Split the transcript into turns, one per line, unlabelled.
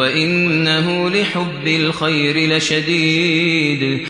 وَإِنَّهُ لِحُبِّ الْخَيْرِ لَشَدِيدٌ